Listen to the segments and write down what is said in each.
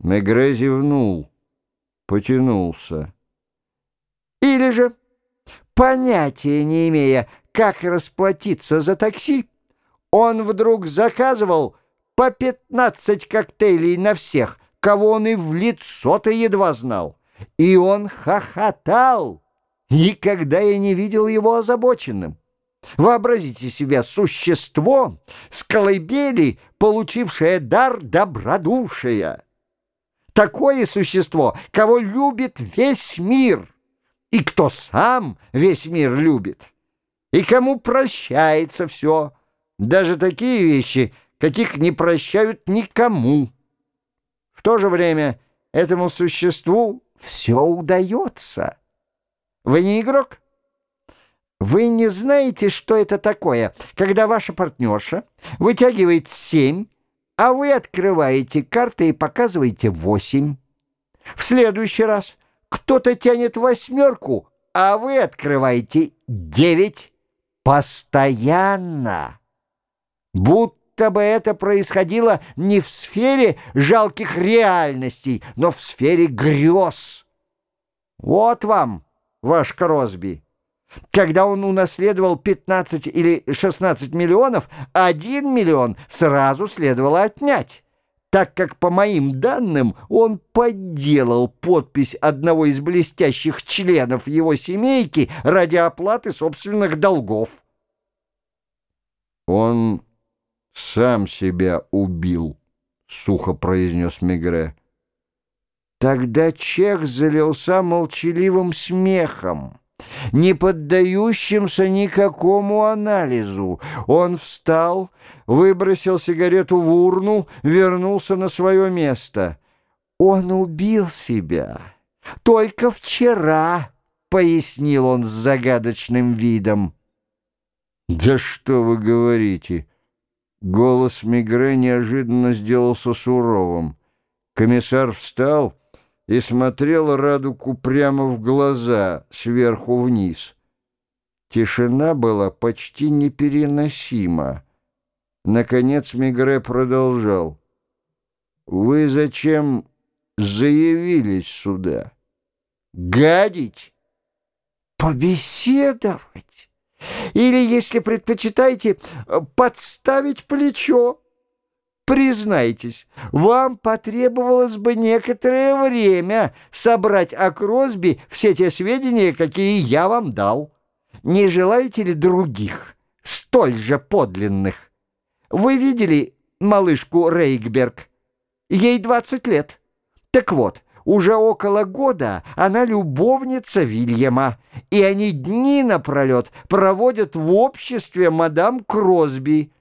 Мегре зевнул, потянулся. Или же, понятия не имея, как расплатиться за такси, он вдруг заказывал по пятнадцать коктейлей на всех, кого он и в лицо-то едва знал. И он хохотал. Никогда я не видел его озабоченным. Вообразите себе существо с колыбели, получившее дар добродушия. Такое существо, кого любит весь мир, и кто сам весь мир любит, и кому прощается все, даже такие вещи, каких не прощают никому. В то же время этому существу все удается. Вы не игрок? Вы не знаете, что это такое, когда ваша партнерша вытягивает семь, а вы открываете карты и показываете восемь. В следующий раз кто-то тянет восьмерку, а вы открываете девять. Постоянно. Будто бы это происходило не в сфере жалких реальностей, но в сфере грез. Вот вам, ваш Кросби. Когда он унаследовал 15 или 16 миллионов, 1 миллион сразу следовало отнять, так как, по моим данным, он подделал подпись одного из блестящих членов его семейки ради оплаты собственных долгов. «Он сам себя убил», — сухо произнес Мегре. Тогда Чех залился молчаливым смехом не поддающимся никакому анализу. Он встал, выбросил сигарету в урну, вернулся на свое место. Он убил себя. Только вчера, — пояснил он с загадочным видом. «Да что вы говорите?» Голос Мигре неожиданно сделался суровым. Комиссар встал и смотрел Радуку прямо в глаза, сверху вниз. Тишина была почти непереносима. Наконец Мигре продолжал. «Вы зачем заявились сюда? Гадить? Побеседовать? Или, если предпочитаете, подставить плечо?» Признайтесь, вам потребовалось бы некоторое время собрать о Кросби все те сведения, какие я вам дал. Не желаете ли других, столь же подлинных? Вы видели малышку Рейкберг? Ей 20 лет. Так вот, уже около года она любовница Вильяма, и они дни напролет проводят в обществе мадам Кросби,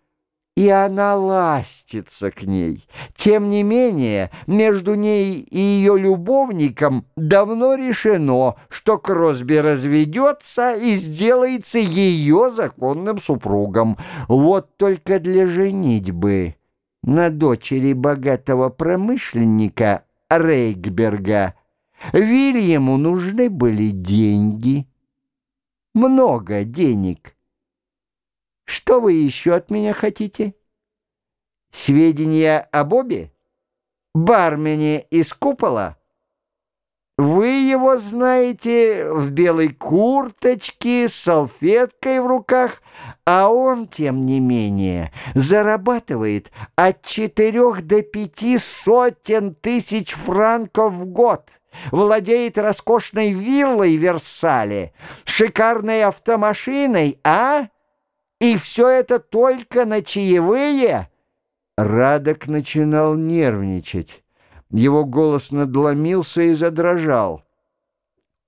и она ластится к ней. Тем не менее, между ней и ее любовником давно решено, что Кросби разведется и сделается ее законным супругом. Вот только для женитьбы на дочери богатого промышленника Рейкберга Вильяму нужны были деньги. Много денег. Что вы еще от меня хотите? Сведения об обе? Бармене из купола? Вы его знаете в белой курточке, с салфеткой в руках, а он, тем не менее, зарабатывает от четырех до пяти сотен тысяч франков в год, владеет роскошной виллой в Версале, шикарной автомашиной, а? И все это только на чаевые?» Радок начинал нервничать. Его голос надломился и задрожал.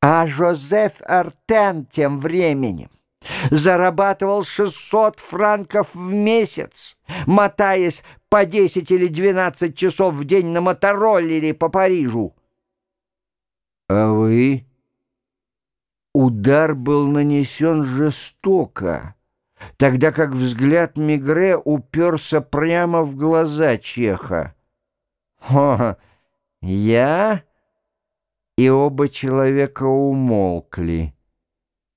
А Жозеф Артен тем временем зарабатывал 600 франков в месяц, мотаясь по 10 или 12 часов в день на мотороллере по Парижу. А вы? Удар был нанесен жестоко тогда как взгляд Мигре уперся прямо в глаза Чеха. «О, я?» И оба человека умолкли.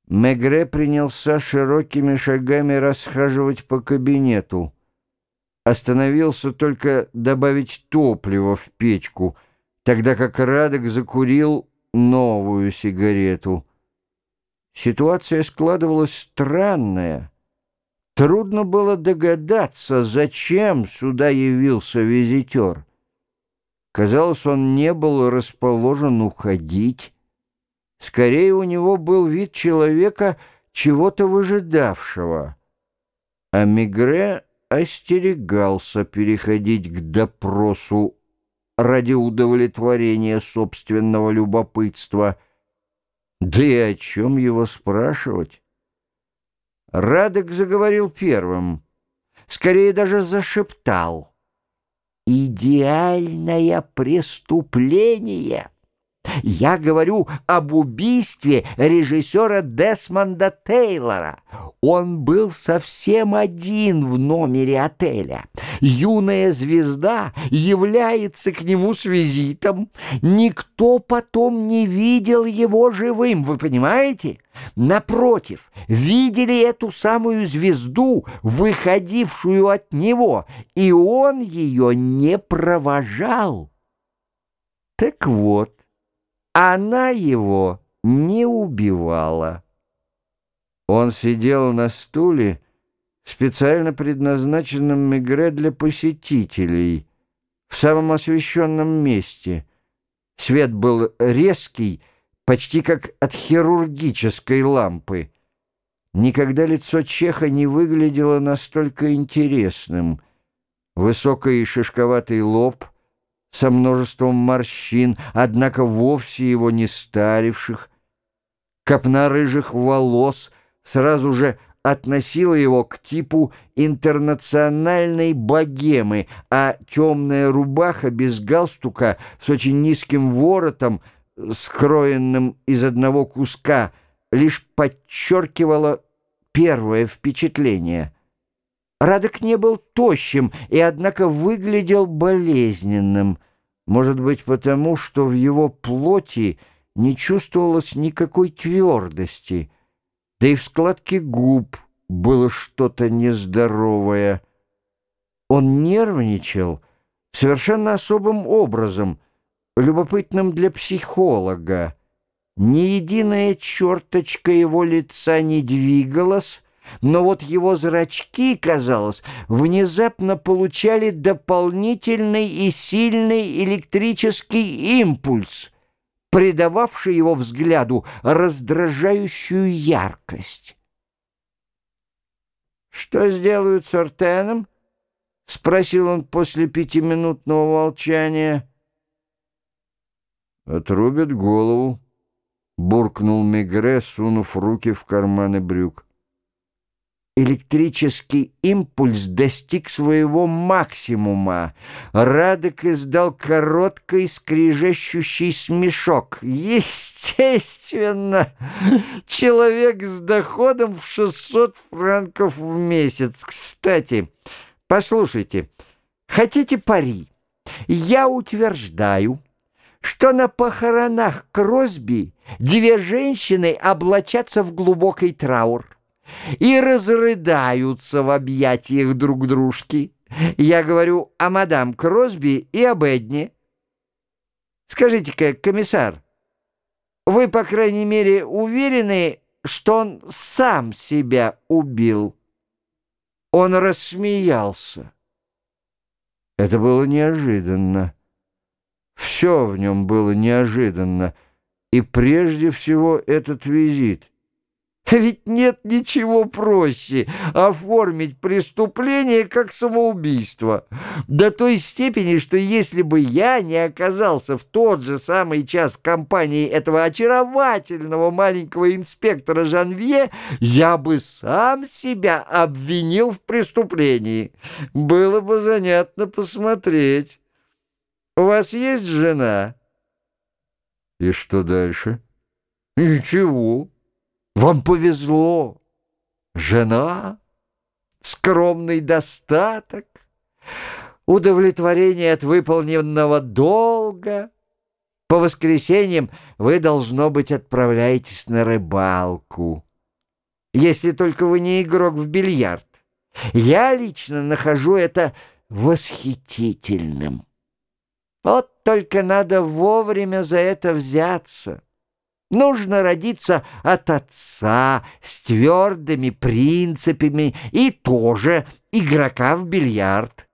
Мегре принялся широкими шагами расхаживать по кабинету. Остановился только добавить топлива в печку, тогда как Радок закурил новую сигарету. Ситуация складывалась странная. Трудно было догадаться, зачем сюда явился визитер. Казалось, он не был расположен уходить. Скорее, у него был вид человека, чего-то выжидавшего. А Мигре остерегался переходить к допросу ради удовлетворения собственного любопытства. Да и о чем его спрашивать? Радок заговорил первым, скорее даже зашептал. «Идеальное преступление!» Я говорю об убийстве режиссера Десмонда Тейлора. Он был совсем один в номере отеля. Юная звезда является к нему с визитом. Никто потом не видел его живым, вы понимаете? Напротив, видели эту самую звезду, выходившую от него, и он ее не провожал. Так вот, она его не убивала. Он сидел на стуле, специально предназначенном Мегре для посетителей, в самом освещенном месте. Свет был резкий, почти как от хирургической лампы. Никогда лицо Чеха не выглядело настолько интересным. Высокий и шишковатый лоб — со множеством морщин, однако вовсе его не старивших. Копна рыжих волос сразу же относила его к типу интернациональной богемы, а темная рубаха без галстука с очень низким воротом, скроенным из одного куска, лишь подчеркивала первое впечатление — Радок не был тощим и, однако, выглядел болезненным. Может быть, потому, что в его плоти не чувствовалось никакой твердости, да и в складке губ было что-то нездоровое. Он нервничал совершенно особым образом, любопытным для психолога. Ни единая черточка его лица не двигалась, но вот его зрачки, казалось, внезапно получали дополнительный и сильный электрический импульс, придававший его взгляду раздражающую яркость. «Что сделают с Ортеном?» — спросил он после пятиминутного молчания. «Отрубят голову», — буркнул Мегре, сунув руки в карманы брюк. Электрический импульс достиг своего максимума. Радок издал короткий скрижащущий смешок. Естественно, человек с доходом в 600 франков в месяц. Кстати, послушайте, хотите пари? Я утверждаю, что на похоронах Кросби две женщины облачатся в глубокий траур и разрыдаются в объятиях друг дружки. Я говорю о мадам Кросби и об Эдне. Скажите-ка, комиссар, вы, по крайней мере, уверены, что он сам себя убил? Он рассмеялся. Это было неожиданно. Все в нем было неожиданно, и прежде всего этот визит. Ведь нет ничего проще оформить преступление как самоубийство. До той степени, что если бы я не оказался в тот же самый час в компании этого очаровательного маленького инспектора Жанвье, я бы сам себя обвинил в преступлении. Было бы занятно посмотреть. У вас есть жена? И что дальше? Ничего. Вам повезло. Жена, скромный достаток, удовлетворение от выполненного долга. По воскресеньям вы, должно быть, отправляетесь на рыбалку. Если только вы не игрок в бильярд. Я лично нахожу это восхитительным. Вот только надо вовремя за это взяться. Нужно родиться от отца с твердыми принципами и тоже игрока в бильярд.